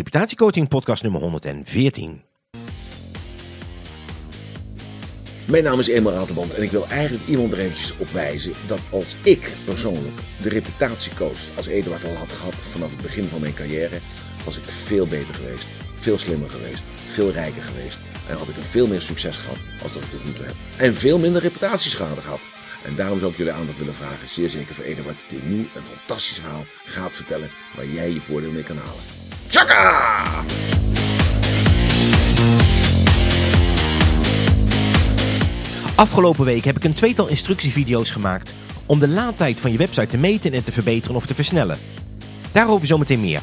Reputatiecoaching podcast nummer 114. Mijn naam is Emil Raterband en ik wil eigenlijk iemand er eventjes op wijzen dat als ik persoonlijk de reputatiecoach als Eduard al had gehad vanaf het begin van mijn carrière, was ik veel beter geweest, veel slimmer geweest, veel rijker geweest en had ik een veel meer succes gehad als dat ik tot nu toe heb. En veel minder reputatieschade gehad. En daarom zou ik jullie aandacht willen vragen, zeer zeker voor Eduard, die nu een fantastisch verhaal gaat vertellen waar jij je voordeel mee kan halen. Tjaka! Afgelopen week heb ik een tweetal instructievideo's gemaakt om de laadtijd van je website te meten en te verbeteren of te versnellen. Daarover zometeen meer.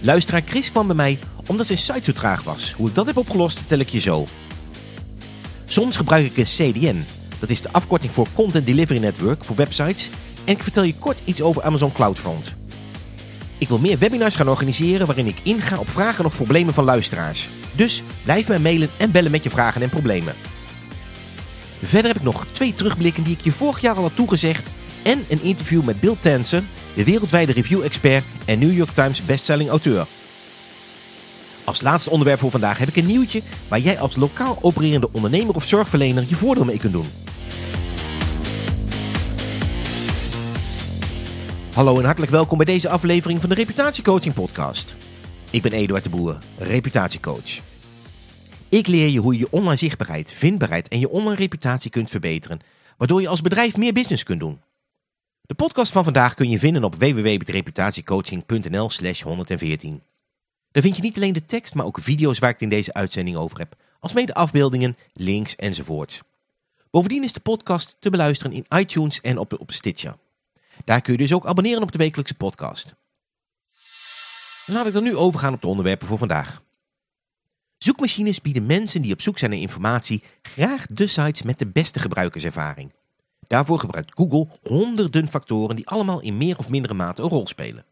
Luisteraar Chris kwam bij mij omdat zijn site zo traag was. Hoe ik dat heb opgelost vertel ik je zo. Soms gebruik ik een CDN. Dat is de afkorting voor Content Delivery Network voor websites. En ik vertel je kort iets over Amazon CloudFront. Ik wil meer webinars gaan organiseren waarin ik inga op vragen of problemen van luisteraars. Dus blijf mij mailen en bellen met je vragen en problemen. Verder heb ik nog twee terugblikken die ik je vorig jaar al had toegezegd en een interview met Bill Tansen, de wereldwijde review-expert en New York Times bestselling auteur. Als laatste onderwerp voor vandaag heb ik een nieuwtje waar jij als lokaal opererende ondernemer of zorgverlener je voordeel mee kunt doen. Hallo en hartelijk welkom bij deze aflevering van de Reputatiecoaching podcast. Ik ben Eduard de Boer, reputatiecoach. Ik leer je hoe je je online zichtbaarheid, vindbaarheid en je online reputatie kunt verbeteren, waardoor je als bedrijf meer business kunt doen. De podcast van vandaag kun je vinden op www.reputatiecoaching.nl slash 114. Daar vind je niet alleen de tekst, maar ook video's waar ik het in deze uitzending over heb, alsmede afbeeldingen, links enzovoorts. Bovendien is de podcast te beluisteren in iTunes en op, op Stitcher. Daar kun je dus ook abonneren op de wekelijkse podcast. laat ik dan nu overgaan op de onderwerpen voor vandaag. Zoekmachines bieden mensen die op zoek zijn naar informatie graag de sites met de beste gebruikerservaring. Daarvoor gebruikt Google honderden factoren die allemaal in meer of mindere mate een rol spelen.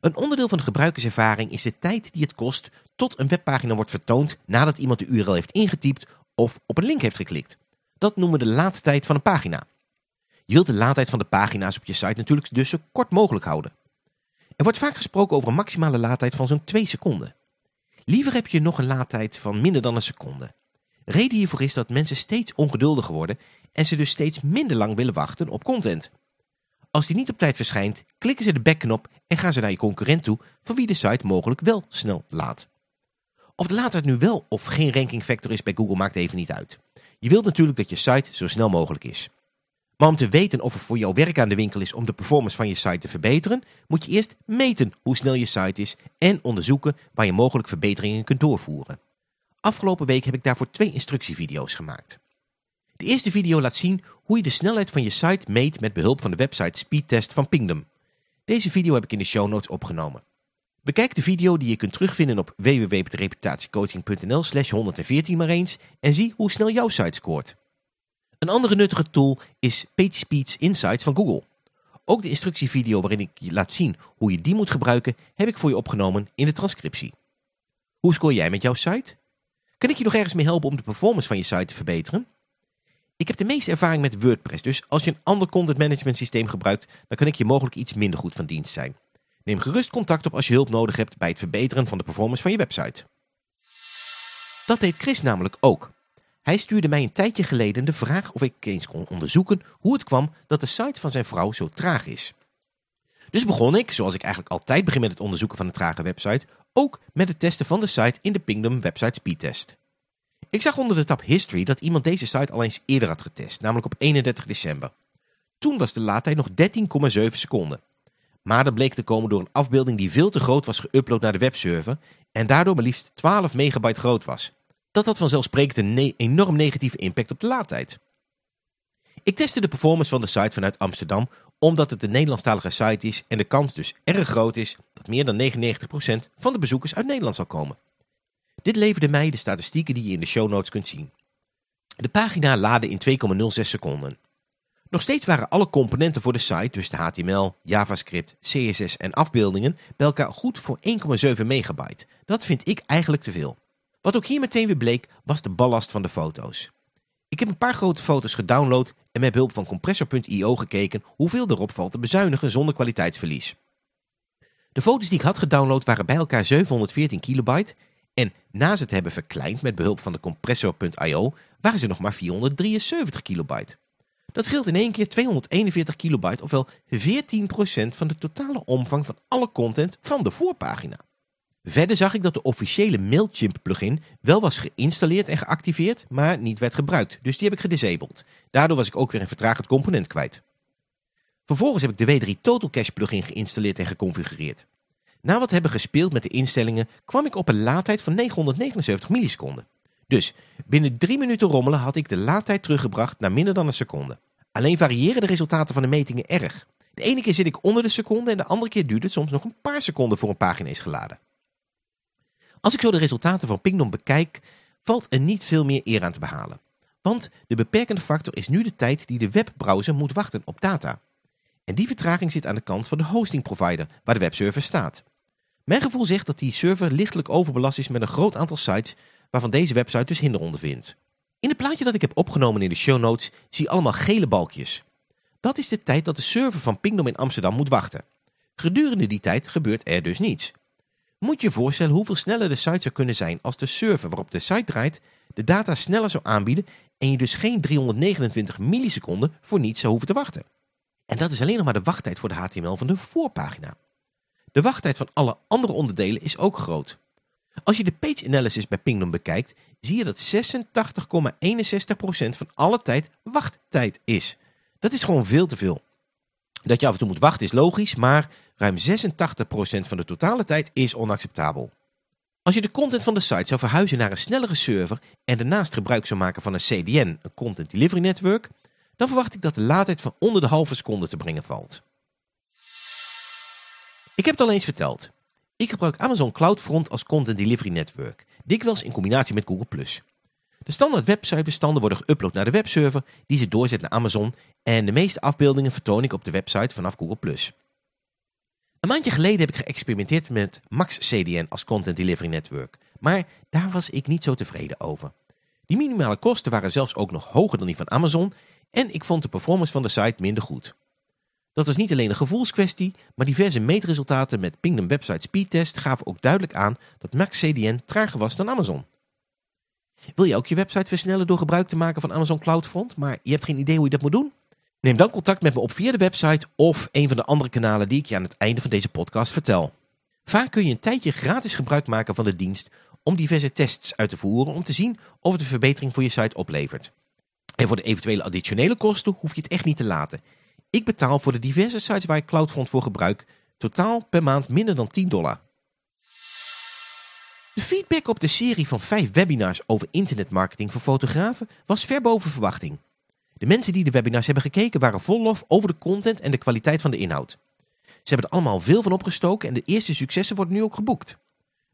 Een onderdeel van de gebruikerservaring is de tijd die het kost tot een webpagina wordt vertoond nadat iemand de URL heeft ingetypt of op een link heeft geklikt. Dat noemen we de laadtijd van een pagina. Je wilt de laadtijd van de pagina's op je site natuurlijk dus zo kort mogelijk houden. Er wordt vaak gesproken over een maximale laadtijd van zo'n 2 seconden. Liever heb je nog een laadtijd van minder dan een seconde. Reden hiervoor is dat mensen steeds ongeduldiger worden en ze dus steeds minder lang willen wachten op content. Als die niet op tijd verschijnt, klikken ze de backknop en gaan ze naar je concurrent toe van wie de site mogelijk wel snel laat. Of de laadtijd nu wel of geen ranking factor is bij Google maakt even niet uit. Je wilt natuurlijk dat je site zo snel mogelijk is. Maar om te weten of er voor jouw werk aan de winkel is om de performance van je site te verbeteren, moet je eerst meten hoe snel je site is en onderzoeken waar je mogelijk verbeteringen kunt doorvoeren. Afgelopen week heb ik daarvoor twee instructievideo's gemaakt. De eerste video laat zien hoe je de snelheid van je site meet met behulp van de website Speedtest van Pingdom. Deze video heb ik in de show notes opgenomen. Bekijk de video die je kunt terugvinden op www.reputatiecoaching.nl slash 114 maar eens en zie hoe snel jouw site scoort. Een andere nuttige tool is PageSpeed's Insights van Google. Ook de instructievideo waarin ik je laat zien hoe je die moet gebruiken, heb ik voor je opgenomen in de transcriptie. Hoe scoor jij met jouw site? Kan ik je nog ergens mee helpen om de performance van je site te verbeteren? Ik heb de meeste ervaring met WordPress, dus als je een ander content management systeem gebruikt, dan kan ik je mogelijk iets minder goed van dienst zijn. Neem gerust contact op als je hulp nodig hebt bij het verbeteren van de performance van je website. Dat deed Chris namelijk ook. Hij stuurde mij een tijdje geleden de vraag of ik eens kon onderzoeken hoe het kwam dat de site van zijn vrouw zo traag is. Dus begon ik, zoals ik eigenlijk altijd begin met het onderzoeken van een trage website, ook met het testen van de site in de Pingdom Website Speedtest. Ik zag onder de tab History dat iemand deze site al eens eerder had getest, namelijk op 31 december. Toen was de laadtijd nog 13,7 seconden. Maar dat bleek te komen door een afbeelding die veel te groot was geüpload naar de webserver en daardoor maar liefst 12 megabyte groot was dat had vanzelfsprekend een enorm negatieve impact op de laadtijd. Ik testte de performance van de site vanuit Amsterdam omdat het een Nederlandstalige site is en de kans dus erg groot is dat meer dan 99% van de bezoekers uit Nederland zal komen. Dit leverde mij de statistieken die je in de show notes kunt zien. De pagina laadde in 2,06 seconden. Nog steeds waren alle componenten voor de site, dus de HTML, JavaScript, CSS en afbeeldingen, bij elkaar goed voor 1,7 megabyte. Dat vind ik eigenlijk te veel. Wat ook hier meteen weer bleek, was de ballast van de foto's. Ik heb een paar grote foto's gedownload en met behulp van compressor.io gekeken hoeveel erop valt te bezuinigen zonder kwaliteitsverlies. De foto's die ik had gedownload waren bij elkaar 714 kilobyte en naast het hebben verkleind met behulp van de compressor.io waren ze nog maar 473 kilobyte. Dat scheelt in één keer 241 kilobyte, ofwel 14% van de totale omvang van alle content van de voorpagina. Verder zag ik dat de officiële MailChimp plugin wel was geïnstalleerd en geactiveerd, maar niet werd gebruikt, dus die heb ik gedisabled. Daardoor was ik ook weer een vertragend component kwijt. Vervolgens heb ik de W3 Total Cache plugin geïnstalleerd en geconfigureerd. Na wat hebben gespeeld met de instellingen kwam ik op een laadtijd van 979 milliseconden. Dus binnen 3 minuten rommelen had ik de laadtijd teruggebracht naar minder dan een seconde. Alleen variëren de resultaten van de metingen erg. De ene keer zit ik onder de seconde en de andere keer duurt het soms nog een paar seconden voor een pagina is geladen. Als ik zo de resultaten van Pingdom bekijk, valt er niet veel meer eer aan te behalen. Want de beperkende factor is nu de tijd die de webbrowser moet wachten op data. En die vertraging zit aan de kant van de hosting provider, waar de webserver staat. Mijn gevoel zegt dat die server lichtelijk overbelast is met een groot aantal sites waarvan deze website dus hinder ondervindt. In het plaatje dat ik heb opgenomen in de show notes zie je allemaal gele balkjes. Dat is de tijd dat de server van Pingdom in Amsterdam moet wachten. Gedurende die tijd gebeurt er dus niets. Moet je je voorstellen hoeveel sneller de site zou kunnen zijn als de server waarop de site draait de data sneller zou aanbieden en je dus geen 329 milliseconden voor niets zou hoeven te wachten. En dat is alleen nog maar de wachttijd voor de HTML van de voorpagina. De wachttijd van alle andere onderdelen is ook groot. Als je de page analysis bij Pingdom bekijkt, zie je dat 86,61% van alle tijd wachttijd is. Dat is gewoon veel te veel. Dat je af en toe moet wachten is logisch, maar ruim 86% van de totale tijd is onacceptabel. Als je de content van de site zou verhuizen naar een snellere server en daarnaast gebruik zou maken van een CDN, een Content Delivery Network, dan verwacht ik dat de laadtijd van onder de halve seconde te brengen valt. Ik heb het al eens verteld. Ik gebruik Amazon CloudFront als Content Delivery Network, dikwijls in combinatie met Google+. De standaard websitebestanden worden geüpload naar de webserver die ze doorzet naar Amazon en de meeste afbeeldingen vertoon ik op de website vanaf Google+. Een maandje geleden heb ik geëxperimenteerd met Max CDN als Content Delivery Network, maar daar was ik niet zo tevreden over. Die minimale kosten waren zelfs ook nog hoger dan die van Amazon en ik vond de performance van de site minder goed. Dat was niet alleen een gevoelskwestie, maar diverse meetresultaten met Pingdom Website Speedtest gaven ook duidelijk aan dat Max CDN trager was dan Amazon. Wil je ook je website versnellen door gebruik te maken van Amazon CloudFront, maar je hebt geen idee hoe je dat moet doen? Neem dan contact met me op via de website of een van de andere kanalen die ik je aan het einde van deze podcast vertel. Vaak kun je een tijdje gratis gebruik maken van de dienst om diverse tests uit te voeren om te zien of het een verbetering voor je site oplevert. En voor de eventuele additionele kosten hoef je het echt niet te laten. Ik betaal voor de diverse sites waar ik CloudFront voor gebruik totaal per maand minder dan 10 dollar. De feedback op de serie van 5 webinars over internetmarketing voor fotografen was ver boven verwachting. De mensen die de webinars hebben gekeken waren vol lof over de content en de kwaliteit van de inhoud. Ze hebben er allemaal veel van opgestoken en de eerste successen worden nu ook geboekt.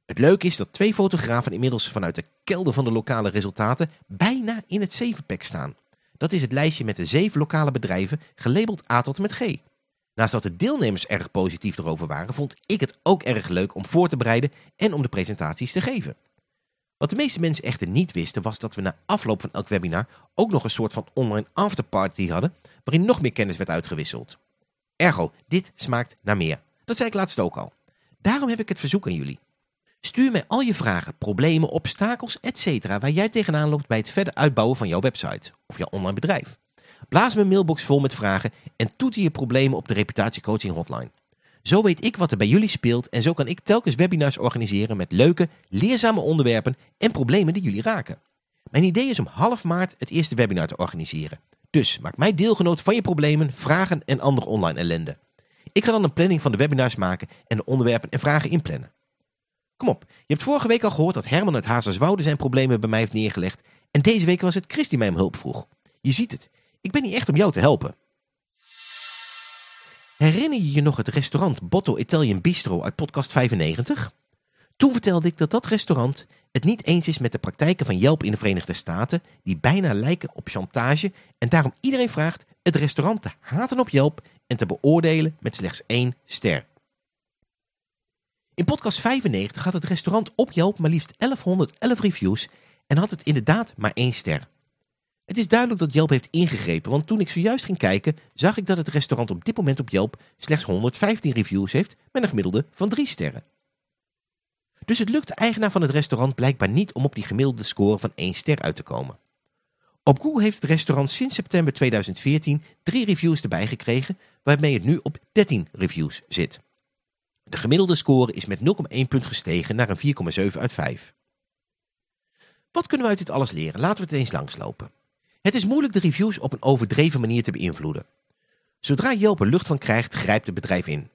Het leuke is dat twee fotografen inmiddels vanuit de kelder van de lokale resultaten bijna in het 7-pack staan. Dat is het lijstje met de zeven lokale bedrijven gelabeld A tot met G. Naast dat de deelnemers erg positief erover waren, vond ik het ook erg leuk om voor te bereiden en om de presentaties te geven. Wat de meeste mensen echter niet wisten was dat we na afloop van elk webinar ook nog een soort van online afterparty hadden waarin nog meer kennis werd uitgewisseld. Ergo, dit smaakt naar meer. Dat zei ik laatst ook al. Daarom heb ik het verzoek aan jullie. Stuur mij al je vragen, problemen, obstakels, etc. waar jij tegenaan loopt bij het verder uitbouwen van jouw website of jouw online bedrijf. Blaas mijn mailbox vol met vragen en toeter je problemen op de reputatiecoaching hotline. Zo weet ik wat er bij jullie speelt en zo kan ik telkens webinars organiseren met leuke, leerzame onderwerpen en problemen die jullie raken. Mijn idee is om half maart het eerste webinar te organiseren. Dus maak mij deelgenoot van je problemen, vragen en andere online ellende. Ik ga dan een planning van de webinars maken en de onderwerpen en vragen inplannen. Kom op, je hebt vorige week al gehoord dat Herman uit Hazerswoude zijn problemen bij mij heeft neergelegd en deze week was het Chris die mij om hulp vroeg. Je ziet het, ik ben hier echt om jou te helpen. Herinner je je nog het restaurant Botto Italian Bistro uit podcast 95? Toen vertelde ik dat dat restaurant het niet eens is met de praktijken van Yelp in de Verenigde Staten, die bijna lijken op chantage en daarom iedereen vraagt het restaurant te haten op Yelp en te beoordelen met slechts één ster. In podcast 95 had het restaurant op Yelp maar liefst 1111 reviews en had het inderdaad maar één ster. Het is duidelijk dat Yelp heeft ingegrepen, want toen ik zojuist ging kijken, zag ik dat het restaurant op dit moment op Yelp slechts 115 reviews heeft met een gemiddelde van 3 sterren. Dus het lukt de eigenaar van het restaurant blijkbaar niet om op die gemiddelde score van 1 ster uit te komen. Op Google heeft het restaurant sinds september 2014 drie reviews erbij gekregen, waarmee het nu op 13 reviews zit. De gemiddelde score is met 0,1 punt gestegen naar een 4,7 uit 5. Wat kunnen we uit dit alles leren? Laten we het eens langslopen. Het is moeilijk de reviews op een overdreven manier te beïnvloeden. Zodra Yelp er lucht van krijgt, grijpt het bedrijf in.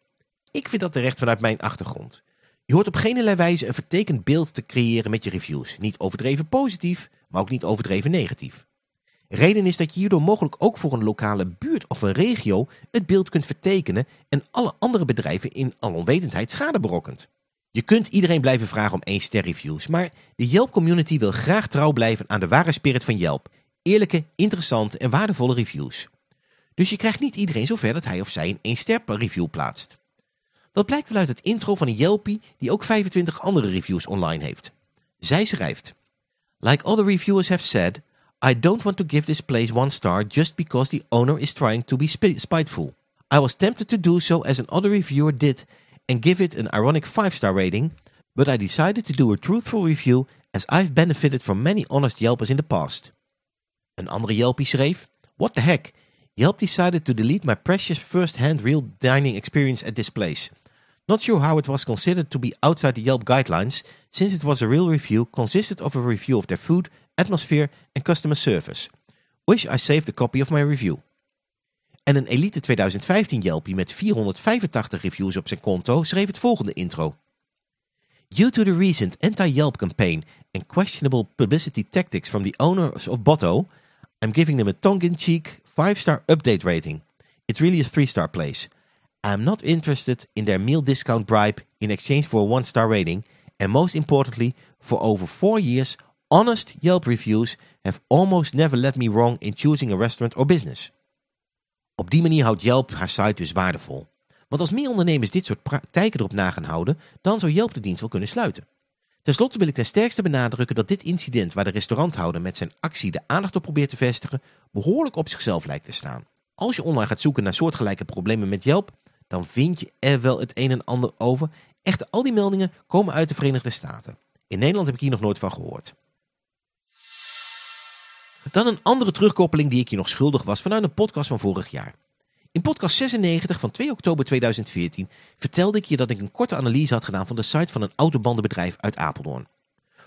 Ik vind dat terecht vanuit mijn achtergrond. Je hoort op geen wijze een vertekend beeld te creëren met je reviews. Niet overdreven positief, maar ook niet overdreven negatief. Reden is dat je hierdoor mogelijk ook voor een lokale buurt of een regio het beeld kunt vertekenen en alle andere bedrijven in al onwetendheid schade berokkent. Je kunt iedereen blijven vragen om 1 ster reviews, maar de Yelp community wil graag trouw blijven aan de ware spirit van Yelp. Eerlijke, interessante en waardevolle reviews. Dus je krijgt niet iedereen zover dat hij of zij een 1 ster review plaatst. Dat blijkt wel uit het intro van een Yelpie die ook 25 andere reviews online heeft. Zij schrijft... Like other reviewers have said, I don't want to give this place one star just because the owner is trying to be spiteful. I was tempted to do so as an other reviewer did and give it an ironic 5-star rating, but I decided to do a truthful review as I've benefited from many honest Yelpers in the past. Een andere Yelpie schreef, What the heck, Yelp decided to delete my precious first-hand real dining experience at this place. Not sure how it was considered to be outside the Yelp guidelines, since it was a real review consisted of a review of their food, atmosphere and customer service. Wish I saved a copy of my review. En een Elite 2015 Yelpie met 485 reviews op zijn konto schreef het volgende intro. Due to the recent anti-Yelp campaign and questionable publicity tactics from the owners of Botto, I'm giving them a tongue-in-cheek 5-star update rating. It's really a 3-star place. I'm not interested in their meal discount bribe in exchange for a 1-star rating and most importantly, for over 4 years, honest Yelp reviews have almost never led me wrong in choosing a restaurant or business. Op die manier houdt Yelp haar site dus waardevol. Want als meer ondernemers dit soort praktijken erop na gaan houden, dan zou Yelp de dienst wel kunnen sluiten. Ten slotte wil ik ten sterkste benadrukken dat dit incident waar de restauranthouder met zijn actie de aandacht op probeert te vestigen, behoorlijk op zichzelf lijkt te staan. Als je online gaat zoeken naar soortgelijke problemen met Yelp, dan vind je er wel het een en ander over. Echter, al die meldingen komen uit de Verenigde Staten. In Nederland heb ik hier nog nooit van gehoord. Dan een andere terugkoppeling die ik je nog schuldig was vanuit een podcast van vorig jaar. In podcast 96 van 2 oktober 2014 vertelde ik je dat ik een korte analyse had gedaan van de site van een autobandenbedrijf uit Apeldoorn.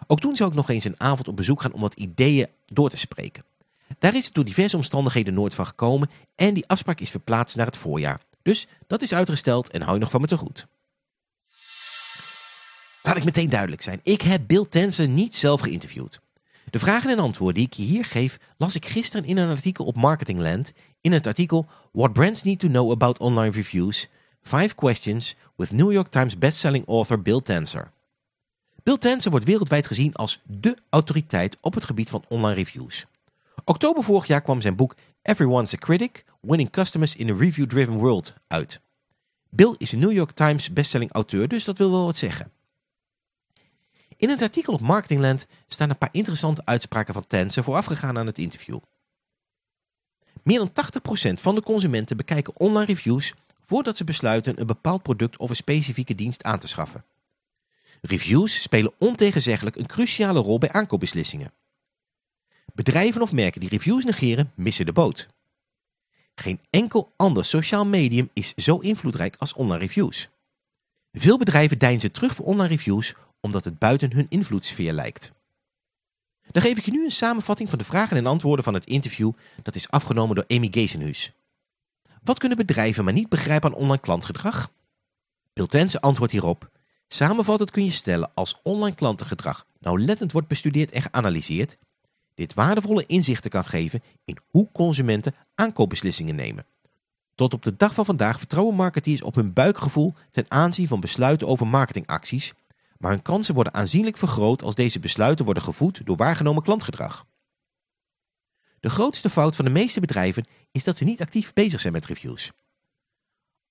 Ook toen zou ik nog eens een avond op bezoek gaan om wat ideeën door te spreken. Daar is het door diverse omstandigheden nooit van gekomen en die afspraak is verplaatst naar het voorjaar. Dus dat is uitgesteld en hou je nog van me te goed. Laat ik meteen duidelijk zijn. Ik heb Bill Tensen niet zelf geïnterviewd. De vragen en antwoorden die ik je hier geef, las ik gisteren in een artikel op Marketingland in het artikel What Brands Need to Know About Online Reviews, 5 Questions with New York Times bestselling author Bill Tenser. Bill Tenser wordt wereldwijd gezien als dé autoriteit op het gebied van online reviews. Oktober vorig jaar kwam zijn boek Everyone's a Critic, Winning Customers in a Review-Driven World uit. Bill is een New York Times bestselling auteur, dus dat wil wel wat zeggen. In het artikel op Marketingland staan een paar interessante uitspraken van Tenser voorafgegaan aan het interview. Meer dan 80% van de consumenten bekijken online reviews voordat ze besluiten een bepaald product of een specifieke dienst aan te schaffen. Reviews spelen ontegenzeggelijk een cruciale rol bij aankoopbeslissingen. Bedrijven of merken die reviews negeren, missen de boot. Geen enkel ander sociaal medium is zo invloedrijk als online reviews. Veel bedrijven deinzen terug voor online reviews omdat het buiten hun invloedssfeer lijkt. Dan geef ik je nu een samenvatting van de vragen en antwoorden van het interview dat is afgenomen door Amy Gezenhuis. Wat kunnen bedrijven maar niet begrijpen aan online klantgedrag? Piltense antwoordt hierop. Samenvattend kun je stellen als online klantengedrag nauwlettend wordt bestudeerd en geanalyseerd, dit waardevolle inzichten kan geven in hoe consumenten aankoopbeslissingen nemen. Tot op de dag van vandaag vertrouwen marketeers op hun buikgevoel ten aanzien van besluiten over marketingacties maar hun kansen worden aanzienlijk vergroot als deze besluiten worden gevoed door waargenomen klantgedrag. De grootste fout van de meeste bedrijven is dat ze niet actief bezig zijn met reviews.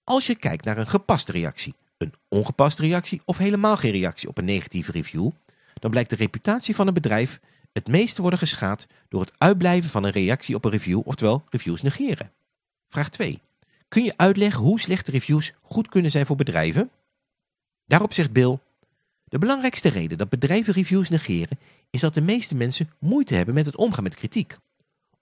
Als je kijkt naar een gepaste reactie, een ongepaste reactie of helemaal geen reactie op een negatieve review, dan blijkt de reputatie van een bedrijf het meeste worden geschaad door het uitblijven van een reactie op een review, oftewel reviews negeren. Vraag 2. Kun je uitleggen hoe slechte reviews goed kunnen zijn voor bedrijven? Daarop zegt Bill, de belangrijkste reden dat bedrijven reviews negeren is dat de meeste mensen moeite hebben met het omgaan met kritiek.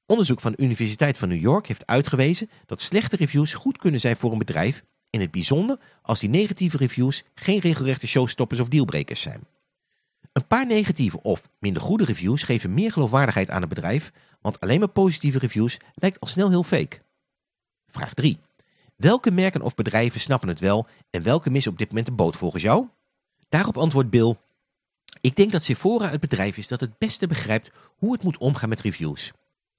Onderzoek van de Universiteit van New York heeft uitgewezen dat slechte reviews goed kunnen zijn voor een bedrijf, in het bijzonder als die negatieve reviews geen regelrechte showstoppers of dealbreakers zijn. Een paar negatieve of minder goede reviews geven meer geloofwaardigheid aan een bedrijf, want alleen maar positieve reviews lijkt al snel heel fake. Vraag 3. Welke merken of bedrijven snappen het wel en welke missen op dit moment de boot volgens jou? Daarop antwoordt Bill, ik denk dat Sephora het bedrijf is dat het beste begrijpt hoe het moet omgaan met reviews.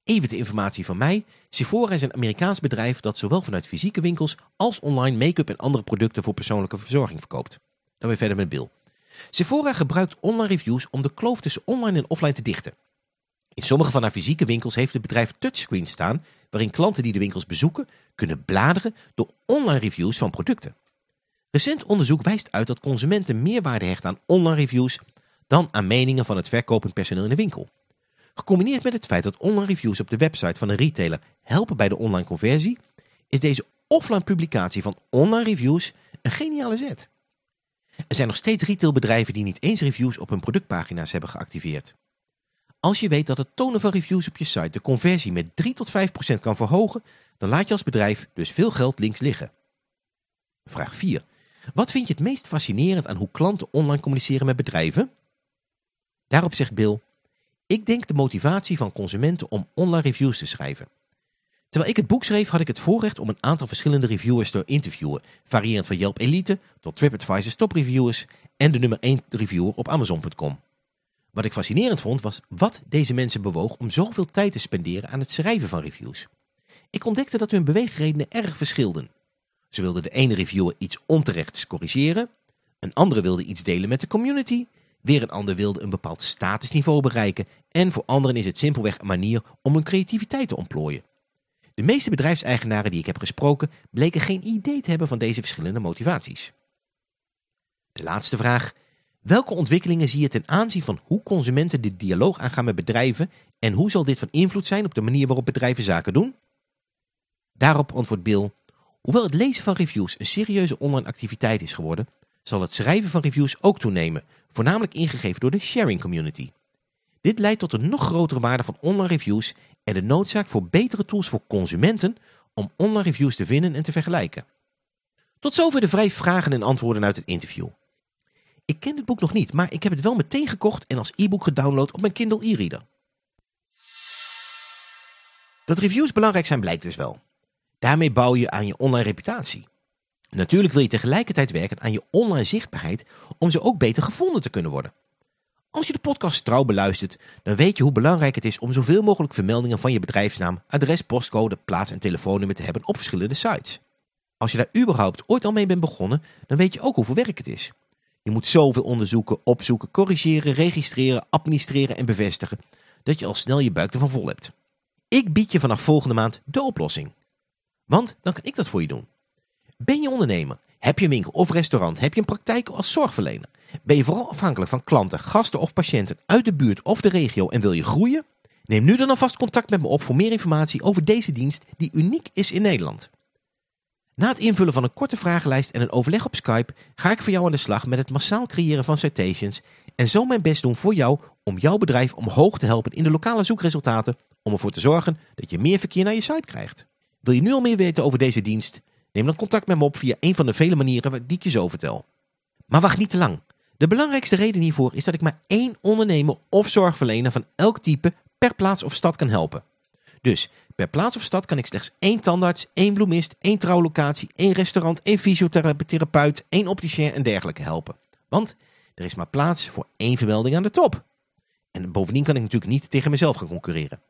Even de informatie van mij. Sephora is een Amerikaans bedrijf dat zowel vanuit fysieke winkels als online make-up en andere producten voor persoonlijke verzorging verkoopt. Dan weer verder met Bill. Sephora gebruikt online reviews om de kloof tussen online en offline te dichten. In sommige van haar fysieke winkels heeft het bedrijf touchscreens staan waarin klanten die de winkels bezoeken kunnen bladeren door online reviews van producten. Recent onderzoek wijst uit dat consumenten meer waarde hechten aan online reviews dan aan meningen van het verkopend personeel in de winkel. Gecombineerd met het feit dat online reviews op de website van een retailer helpen bij de online conversie, is deze offline publicatie van online reviews een geniale zet. Er zijn nog steeds retailbedrijven die niet eens reviews op hun productpagina's hebben geactiveerd. Als je weet dat het tonen van reviews op je site de conversie met 3 tot 5 procent kan verhogen, dan laat je als bedrijf dus veel geld links liggen. Vraag 4. Wat vind je het meest fascinerend aan hoe klanten online communiceren met bedrijven? Daarop zegt Bill, ik denk de motivatie van consumenten om online reviews te schrijven. Terwijl ik het boek schreef had ik het voorrecht om een aantal verschillende reviewers te interviewen, variërend van Yelp Elite tot TripAdvisor Top Reviewers en de nummer 1 reviewer op Amazon.com. Wat ik fascinerend vond was wat deze mensen bewoog om zoveel tijd te spenderen aan het schrijven van reviews. Ik ontdekte dat hun beweegredenen erg verschilden. Ze wilden de ene reviewer iets onterechts corrigeren, een andere wilde iets delen met de community, weer een ander wilde een bepaald statusniveau bereiken en voor anderen is het simpelweg een manier om hun creativiteit te ontplooien. De meeste bedrijfseigenaren die ik heb gesproken bleken geen idee te hebben van deze verschillende motivaties. De laatste vraag. Welke ontwikkelingen zie je ten aanzien van hoe consumenten de dialoog aangaan met bedrijven en hoe zal dit van invloed zijn op de manier waarop bedrijven zaken doen? Daarop antwoordt Bill, hoewel het lezen van reviews een serieuze online activiteit is geworden, zal het schrijven van reviews ook toenemen, voornamelijk ingegeven door de sharing community. Dit leidt tot een nog grotere waarde van online reviews en de noodzaak voor betere tools voor consumenten om online reviews te vinden en te vergelijken. Tot zover de vijf vragen en antwoorden uit het interview. Ik ken dit boek nog niet, maar ik heb het wel meteen gekocht en als e-book gedownload op mijn Kindle e-reader. Dat reviews belangrijk zijn blijkt dus wel. Daarmee bouw je aan je online reputatie. Natuurlijk wil je tegelijkertijd werken aan je online zichtbaarheid om ze ook beter gevonden te kunnen worden. Als je de podcast trouw beluistert, dan weet je hoe belangrijk het is om zoveel mogelijk vermeldingen van je bedrijfsnaam, adres, postcode, plaats en telefoonnummer te hebben op verschillende sites. Als je daar überhaupt ooit al mee bent begonnen, dan weet je ook hoeveel werk het is. Je moet zoveel onderzoeken, opzoeken, corrigeren, registreren, administreren en bevestigen, dat je al snel je buik ervan vol hebt. Ik bied je vanaf volgende maand de oplossing. Want dan kan ik dat voor je doen. Ben je ondernemer? Heb je een winkel of restaurant? Heb je een praktijk als zorgverlener? Ben je vooral afhankelijk van klanten, gasten of patiënten uit de buurt of de regio en wil je groeien? Neem nu dan alvast contact met me op voor meer informatie over deze dienst die uniek is in Nederland. Na het invullen van een korte vragenlijst en een overleg op Skype ga ik voor jou aan de slag met het massaal creëren van citations en zo mijn best doen voor jou om jouw bedrijf omhoog te helpen in de lokale zoekresultaten om ervoor te zorgen dat je meer verkeer naar je site krijgt. Wil je nu al meer weten over deze dienst? Neem dan contact met me op via een van de vele manieren die ik je zo vertel. Maar wacht niet te lang. De belangrijkste reden hiervoor is dat ik maar één ondernemer of zorgverlener van elk type per plaats of stad kan helpen. Dus per plaats of stad kan ik slechts één tandarts, één bloemist, één trouwlocatie, één restaurant, één fysiotherapeut, één opticien en dergelijke helpen. Want er is maar plaats voor één vermelding aan de top. En bovendien kan ik natuurlijk niet tegen mezelf gaan concurreren.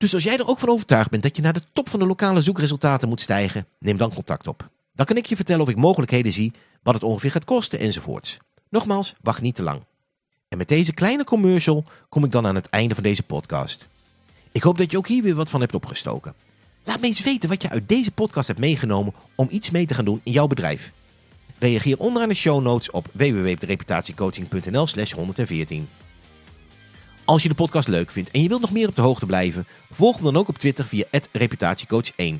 Dus als jij er ook van overtuigd bent dat je naar de top van de lokale zoekresultaten moet stijgen, neem dan contact op. Dan kan ik je vertellen of ik mogelijkheden zie, wat het ongeveer gaat kosten enzovoorts. Nogmaals, wacht niet te lang. En met deze kleine commercial kom ik dan aan het einde van deze podcast. Ik hoop dat je ook hier weer wat van hebt opgestoken. Laat me eens weten wat je uit deze podcast hebt meegenomen om iets mee te gaan doen in jouw bedrijf. Reageer onderaan de show notes op www.reputatiecoaching.nl slash 114. Als je de podcast leuk vindt en je wilt nog meer op de hoogte blijven, volg me dan ook op Twitter via reputatiecoach1.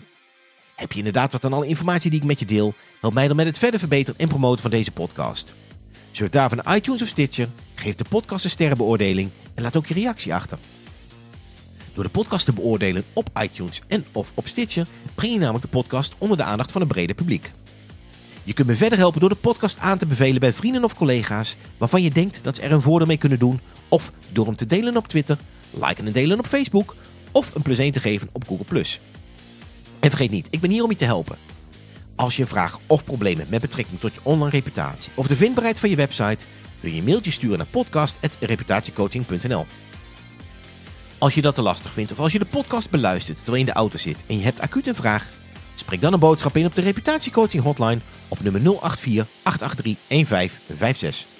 Heb je inderdaad wat aan alle informatie die ik met je deel? Help mij dan met het verder verbeteren en promoten van deze podcast. Surf daarvoor naar iTunes of Stitcher, geef de podcast een sterrenbeoordeling en laat ook je reactie achter. Door de podcast te beoordelen op iTunes en of op Stitcher breng je namelijk de podcast onder de aandacht van een breder publiek. Je kunt me verder helpen door de podcast aan te bevelen bij vrienden of collega's waarvan je denkt dat ze er een voordeel mee kunnen doen. Of door hem te delen op Twitter, liken en delen op Facebook of een plus 1 te geven op Google+. En vergeet niet, ik ben hier om je te helpen. Als je een vraag of problemen met betrekking tot je online reputatie of de vindbaarheid van je website, kun je een mailtje sturen naar podcast.reputatiecoaching.nl. Als je dat te lastig vindt of als je de podcast beluistert terwijl je in de auto zit en je hebt acuut een vraag, spreek dan een boodschap in op de reputatiecoaching hotline op nummer 084 883 1556.